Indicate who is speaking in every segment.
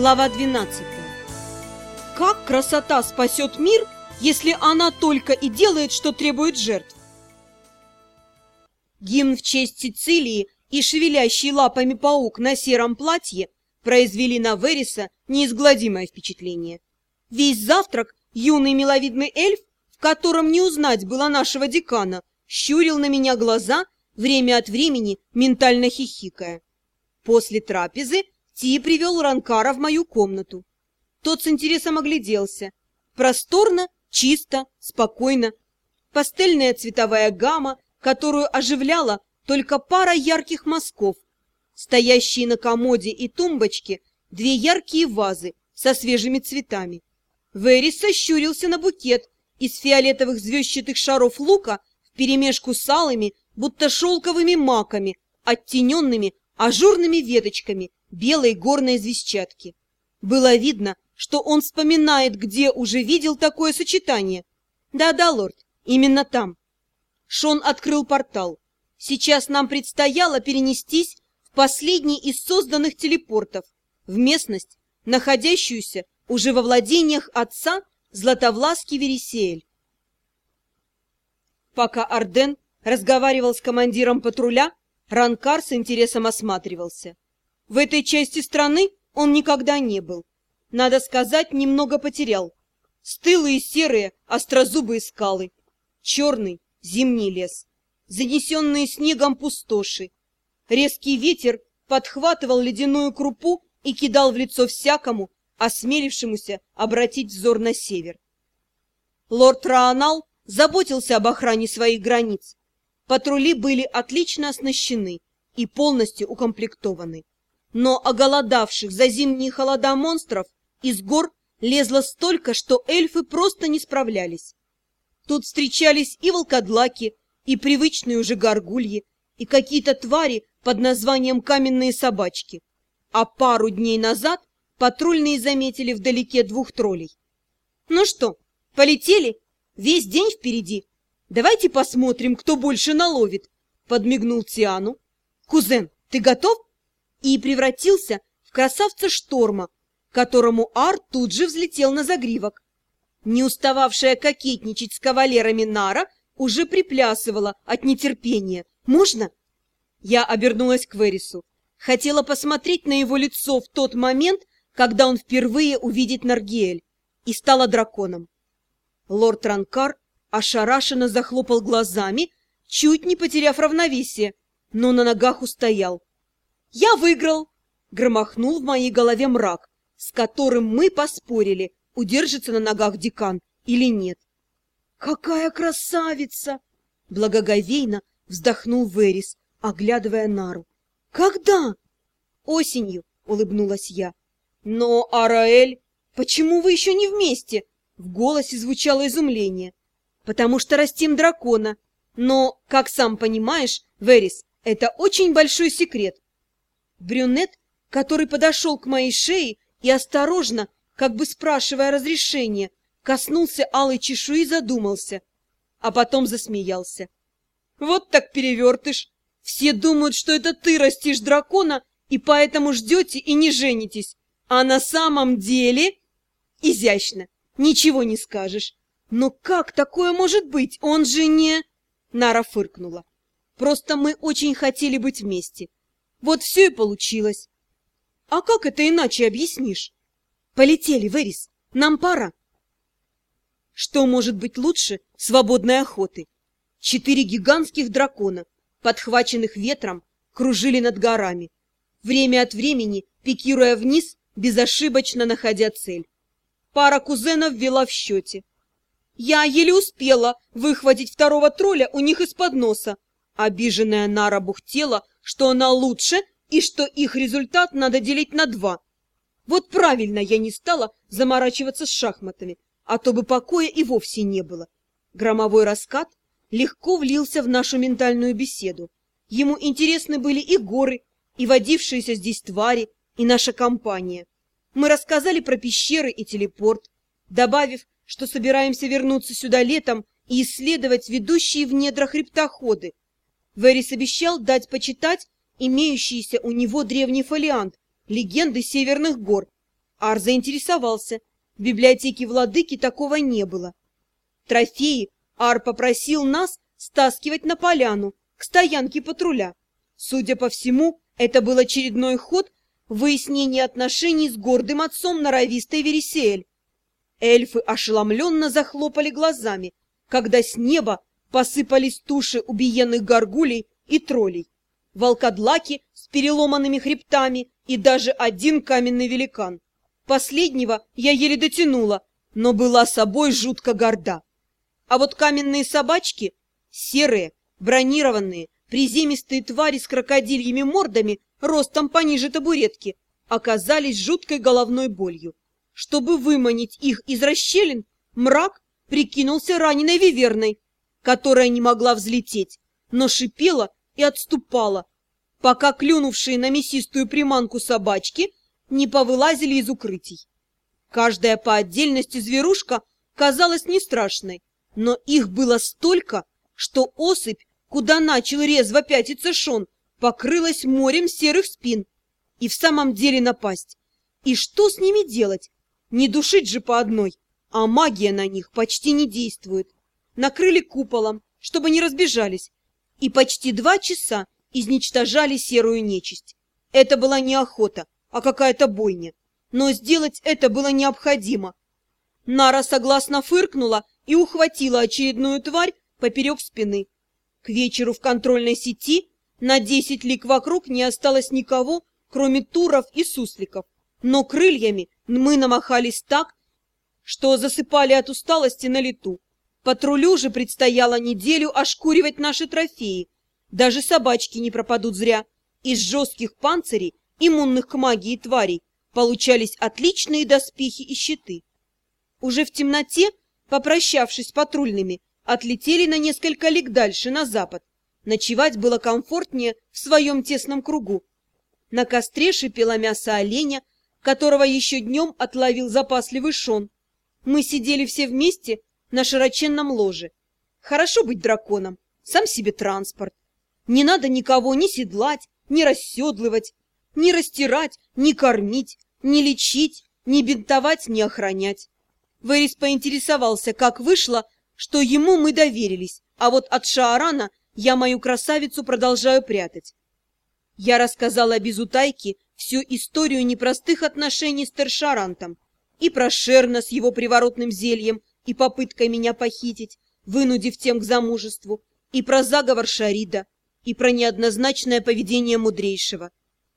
Speaker 1: Глава 12. Как красота спасет мир, если она только и делает, что требует жертв? Гимн в честь Сицилии и шевелящий лапами паук на сером платье произвели на Вериса неизгладимое впечатление. Весь завтрак юный миловидный эльф, в котором не узнать было нашего декана, щурил на меня глаза, время от времени ментально хихикая. После трапезы Ти привел Ранкара в мою комнату. Тот с интересом огляделся. Просторно, чисто, спокойно. Пастельная цветовая гамма, которую оживляла только пара ярких мазков. Стоящие на комоде и тумбочке две яркие вазы со свежими цветами. Верис сощурился на букет из фиолетовых звездчатых шаров лука вперемешку с алыми, будто шелковыми маками, оттененными ажурными веточками белой горной звездчатки. Было видно, что он вспоминает, где уже видел такое сочетание. Да-да, лорд, именно там. Шон открыл портал. Сейчас нам предстояло перенестись в последний из созданных телепортов, в местность, находящуюся уже во владениях отца Златовласки Вересеэль. Пока Арден разговаривал с командиром патруля, Ранкар с интересом осматривался. В этой части страны он никогда не был. Надо сказать, немного потерял. Стылые серые, острозубые скалы, черный зимний лес, занесенные снегом пустоши. Резкий ветер подхватывал ледяную крупу и кидал в лицо всякому, осмелившемуся обратить взор на север. Лорд Раанал заботился об охране своих границ. Патрули были отлично оснащены и полностью укомплектованы но оголодавших за зимние холода монстров из гор лезло столько, что эльфы просто не справлялись. Тут встречались и волкодлаки, и привычные уже горгульи, и какие-то твари под названием каменные собачки. А пару дней назад патрульные заметили вдалеке двух троллей. «Ну что, полетели? Весь день впереди. Давайте посмотрим, кто больше наловит», — подмигнул Тиану. «Кузен, ты готов?» И превратился в красавца шторма, которому Ар тут же взлетел на загривок. Не устававшая кокетничать с кавалерами Нара уже приплясывала от нетерпения. «Можно?» Я обернулась к Верису. Хотела посмотреть на его лицо в тот момент, когда он впервые увидит Наргиэль, и стала драконом. Лорд Ранкар ошарашенно захлопал глазами, чуть не потеряв равновесие, но на ногах устоял. «Я выиграл!» — громохнул в моей голове мрак, с которым мы поспорили, удержится на ногах декан или нет. «Какая красавица!» — благоговейно вздохнул Верис, оглядывая Нару. «Когда?» «Осенью», — улыбнулась я. «Но, Араэль, почему вы еще не вместе?» В голосе звучало изумление. «Потому что растим дракона. Но, как сам понимаешь, Верис, это очень большой секрет. Брюнет, который подошел к моей шее и осторожно, как бы спрашивая разрешения, коснулся алой чешуи и задумался, а потом засмеялся. «Вот так перевертыш! Все думают, что это ты растишь дракона, и поэтому ждете и не женитесь, а на самом деле...» «Изящно, ничего не скажешь. Но как такое может быть? Он же не...» Нара фыркнула. «Просто мы очень хотели быть вместе». Вот все и получилось. А как это иначе объяснишь? Полетели, Верис, нам пора. Что может быть лучше свободной охоты? Четыре гигантских дракона, подхваченных ветром, кружили над горами, время от времени пикируя вниз, безошибочно находя цель. Пара кузенов вела в счете. Я еле успела выхватить второго тролля у них из-под носа. Обиженная Нара бухтела, что она лучше и что их результат надо делить на два. Вот правильно я не стала заморачиваться с шахматами, а то бы покоя и вовсе не было. Громовой раскат легко влился в нашу ментальную беседу. Ему интересны были и горы, и водившиеся здесь твари, и наша компания. Мы рассказали про пещеры и телепорт, добавив, что собираемся вернуться сюда летом и исследовать ведущие в недра хребтоходы, Верис обещал дать почитать имеющийся у него древний фолиант «Легенды Северных гор». Ар заинтересовался. В библиотеке владыки такого не было. Трофеи Ар попросил нас стаскивать на поляну, к стоянке патруля. Судя по всему, это был очередной ход выяснения отношений с гордым отцом норовистой Вересиэль. Эльфы ошеломленно захлопали глазами, когда с неба посыпались туши убиенных горгулей и троллей, волкодлаки с переломанными хребтами и даже один каменный великан. Последнего я еле дотянула, но была собой жутко горда. А вот каменные собачки, серые, бронированные, приземистые твари с крокодильями мордами, ростом пониже табуретки, оказались жуткой головной болью. Чтобы выманить их из расщелин, мрак прикинулся раненой виверной, которая не могла взлететь, но шипела и отступала, пока клюнувшие на мясистую приманку собачки не повылазили из укрытий. Каждая по отдельности зверушка казалась не страшной, но их было столько, что осыпь, куда начал резво пятиться Шон, покрылась морем серых спин. И в самом деле напасть. И что с ними делать? Не душить же по одной, а магия на них почти не действует. Накрыли куполом, чтобы не разбежались, и почти два часа изничтожали серую нечисть. Это была не охота, а какая-то бойня. Но сделать это было необходимо. Нара согласно фыркнула и ухватила очередную тварь поперек спины. К вечеру в контрольной сети на десять лик вокруг не осталось никого, кроме туров и сусликов. Но крыльями мы намахались так, что засыпали от усталости на лету. Патрулю же предстояло неделю ошкуривать наши трофеи. Даже собачки не пропадут зря. Из жестких панцирей иммунных к магии тварей, получались отличные доспехи и щиты. Уже в темноте, попрощавшись с патрульными, отлетели на несколько лиг дальше, на запад. Ночевать было комфортнее в своем тесном кругу. На костре шипело мясо оленя, которого еще днем отловил запасливый Шон. Мы сидели все вместе на широченном ложе. Хорошо быть драконом, сам себе транспорт. Не надо никого ни седлать, ни расседлывать, ни растирать, ни кормить, ни лечить, ни бинтовать, ни охранять. Вэрис поинтересовался, как вышло, что ему мы доверились, а вот от Шаарана я мою красавицу продолжаю прятать. Я рассказала без утайки всю историю непростых отношений с Тершарантом, и про Шерна с его приворотным зельем и попыткой меня похитить, вынудив тем к замужеству, и про заговор Шарида, и про неоднозначное поведение мудрейшего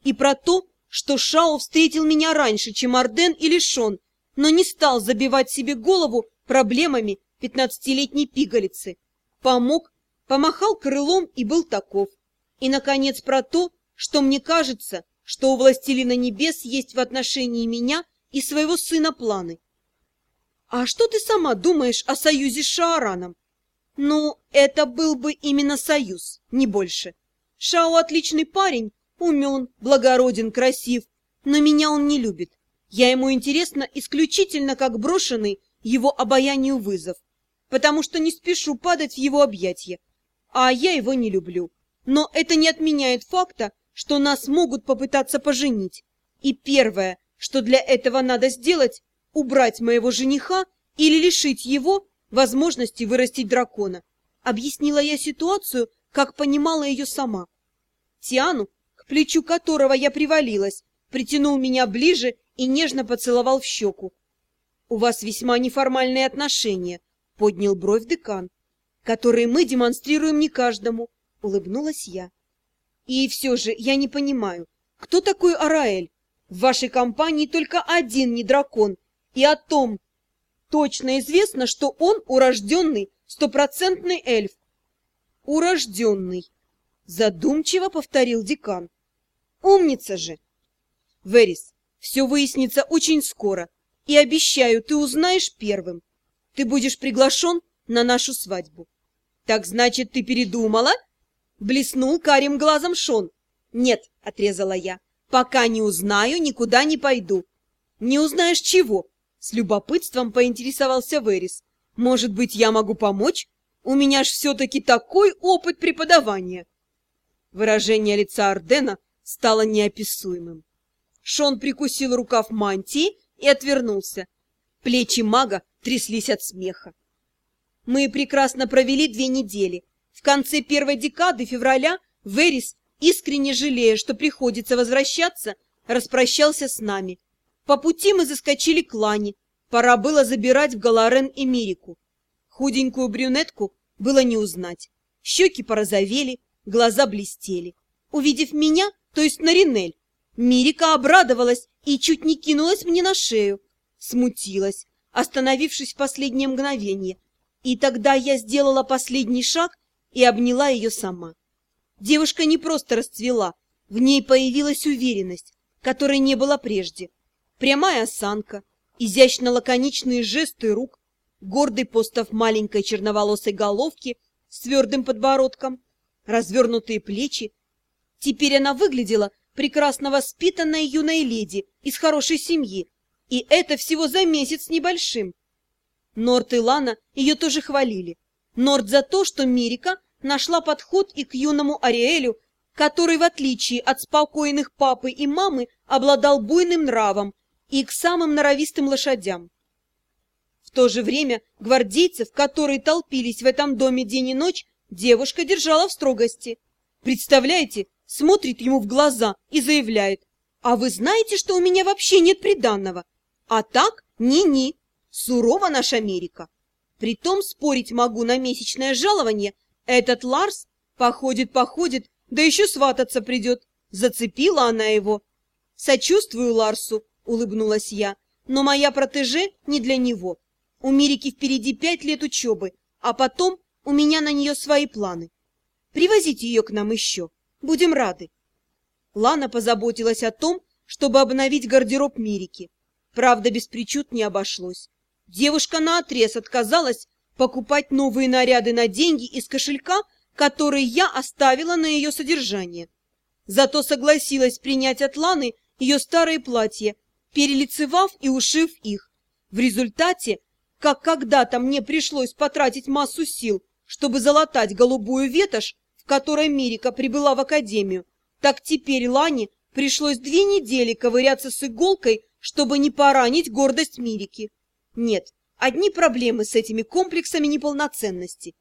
Speaker 1: и про то, что Шао встретил меня раньше, чем Арден или Шон, но не стал забивать себе голову проблемами пятнадцатилетней пигалицы. Помог, помахал крылом и был таков. И, наконец, про то, что мне кажется, что у Властелина Небес есть в отношении меня и своего сына планы. А что ты сама думаешь о союзе с Шаараном? Ну, это был бы именно союз, не больше. Шао отличный парень, Умен, благороден, красив, но меня он не любит. Я ему интересна исключительно как брошенный его обаянию вызов, потому что не спешу падать в его объятья, а я его не люблю. Но это не отменяет факта, что нас могут попытаться поженить. И первое, что для этого надо сделать, убрать моего жениха или лишить его возможности вырастить дракона. Объяснила я ситуацию, как понимала ее сама. Тиану к плечу которого я привалилась, притянул меня ближе и нежно поцеловал в щеку. — У вас весьма неформальные отношения, — поднял бровь декан, — которые мы демонстрируем не каждому, — улыбнулась я. — И все же я не понимаю, кто такой Араэль? В вашей компании только один не дракон, и о том точно известно, что он урожденный, стопроцентный эльф. Урожденный, задумчиво повторил декан. Умница же! Верис, все выяснится очень скоро. И обещаю, ты узнаешь первым. Ты будешь приглашен на нашу свадьбу. Так значит, ты передумала? Блеснул карим глазом Шон. Нет, отрезала я. Пока не узнаю, никуда не пойду. Не узнаешь чего? С любопытством поинтересовался Верис. Может быть, я могу помочь? У меня ж все-таки такой опыт преподавания. Выражение лица Ардена стало неописуемым. Шон прикусил рукав мантии и отвернулся. Плечи мага тряслись от смеха. Мы прекрасно провели две недели. В конце первой декады февраля Верис, искренне жалея, что приходится возвращаться, распрощался с нами. По пути мы заскочили к Лане. Пора было забирать в Галарен Эмирику. Худенькую брюнетку было не узнать. Щеки порозовели, глаза блестели. Увидев меня, то есть Наринель, Мирика обрадовалась и чуть не кинулась мне на шею. Смутилась, остановившись в последнее мгновение. И тогда я сделала последний шаг и обняла ее сама. Девушка не просто расцвела, в ней появилась уверенность, которой не было прежде. Прямая осанка, изящно-лаконичные жесты рук, гордый постав маленькой черноволосой головки с твердым подбородком, развернутые плечи. Теперь она выглядела прекрасно воспитанной юной леди из хорошей семьи, и это всего за месяц небольшим. Норт и Лана ее тоже хвалили. Норт за то, что Мирика нашла подход и к юному Ариэлю, который, в отличие от спокойных папы и мамы, обладал буйным нравом, и к самым норовистым лошадям. В то же время гвардейцев, которые толпились в этом доме день и ночь, девушка держала в строгости. Представляете, смотрит ему в глаза и заявляет, «А вы знаете, что у меня вообще нет приданного? А так, ни-ни, сурова наша Америка. Притом спорить могу на месячное жалование, этот Ларс походит-походит, да еще свататься придет. Зацепила она его. Сочувствую Ларсу, улыбнулась я, но моя протеже не для него. У Мирики впереди пять лет учебы, а потом у меня на нее свои планы. Привозите ее к нам еще. Будем рады. Лана позаботилась о том, чтобы обновить гардероб Мирики. Правда, без причуд не обошлось. Девушка наотрез отказалась покупать новые наряды на деньги из кошелька, который я оставила на ее содержание. Зато согласилась принять от Ланы ее старые платья, перелицевав и ушив их. В результате, как когда-то мне пришлось потратить массу сил, чтобы залатать голубую ветошь, в которой Мирика прибыла в академию, так теперь Лане пришлось две недели ковыряться с иголкой, чтобы не поранить гордость Мирики. Нет, одни проблемы с этими комплексами неполноценности.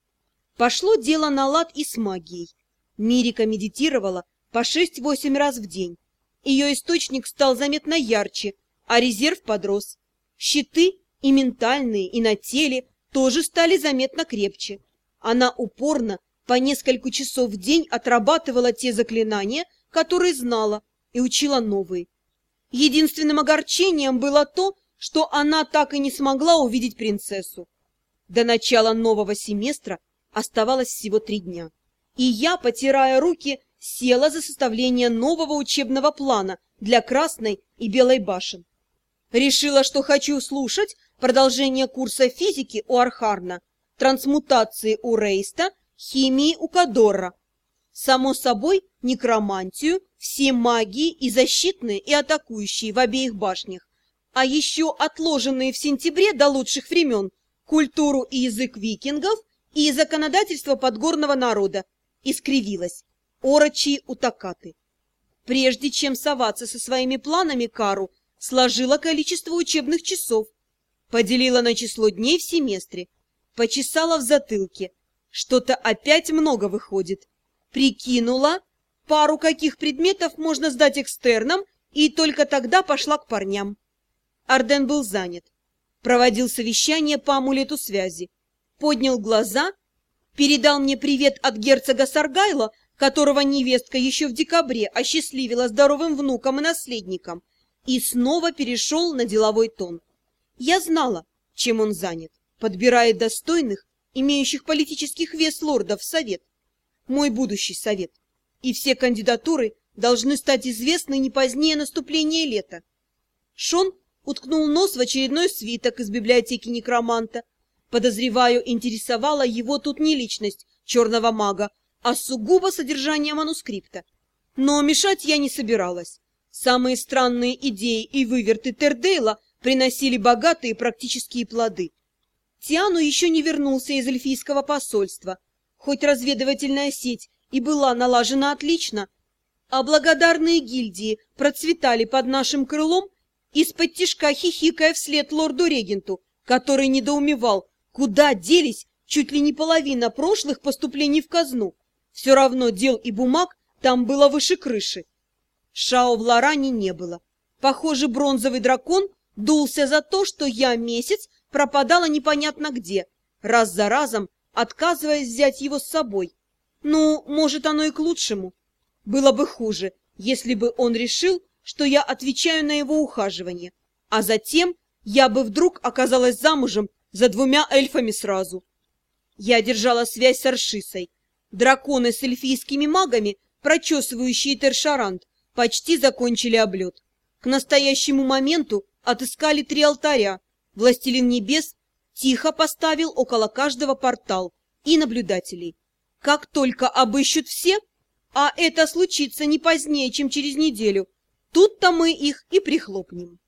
Speaker 1: Пошло дело на лад и с магией. Мирика медитировала по шесть-восемь раз в день. Ее источник стал заметно ярче, а резерв подрос. Щиты и ментальные, и на теле тоже стали заметно крепче. Она упорно по несколько часов в день отрабатывала те заклинания, которые знала, и учила новые. Единственным огорчением было то, что она так и не смогла увидеть принцессу. До начала нового семестра оставалось всего три дня. И я, потирая руки, села за составление нового учебного плана для Красной и Белой башен. Решила, что хочу слушать продолжение курса физики у Архарна, трансмутации у Рейста, химии у Кадорра. Само собой, некромантию, все магии и защитные, и атакующие в обеих башнях. А еще отложенные в сентябре до лучших времен культуру и язык викингов – и законодательство подгорного народа искривилось. Орочи утакаты. Прежде чем соваться со своими планами, Кару сложила количество учебных часов, поделила на число дней в семестре, почесала в затылке. Что-то опять много выходит. Прикинула, пару каких предметов можно сдать экстерном, и только тогда пошла к парням. Арден был занят. Проводил совещание по амулету связи поднял глаза, передал мне привет от герцога Саргайла, которого невестка еще в декабре осчастливила здоровым внуком и наследником, и снова перешел на деловой тон. Я знала, чем он занят, подбирает достойных, имеющих политических вес лордов в совет. Мой будущий совет. И все кандидатуры должны стать известны не позднее наступления лета. Шон уткнул нос в очередной свиток из библиотеки некроманта, Подозреваю, интересовала его тут не личность черного мага, а сугубо содержание манускрипта. Но мешать я не собиралась. Самые странные идеи и выверты Тердейла приносили богатые практические плоды. Тиану еще не вернулся из эльфийского посольства. Хоть разведывательная сеть и была налажена отлично, а благодарные гильдии процветали под нашим крылом, из-под тишка хихикая вслед лорду-регенту, который недоумевал, куда делись чуть ли не половина прошлых поступлений в казну. Все равно дел и бумаг там было выше крыши. Шао в Лоране не было. Похоже, бронзовый дракон дулся за то, что я месяц пропадала непонятно где, раз за разом отказываясь взять его с собой. Ну, может, оно и к лучшему. Было бы хуже, если бы он решил, что я отвечаю на его ухаживание, а затем я бы вдруг оказалась замужем за двумя эльфами сразу. Я держала связь с Аршисой. Драконы с эльфийскими магами, прочесывающие Тершарант, почти закончили облет. К настоящему моменту отыскали три алтаря. Властелин небес тихо поставил около каждого портал и наблюдателей. Как только обыщут все, а это случится не позднее, чем через неделю, тут-то мы их и прихлопнем.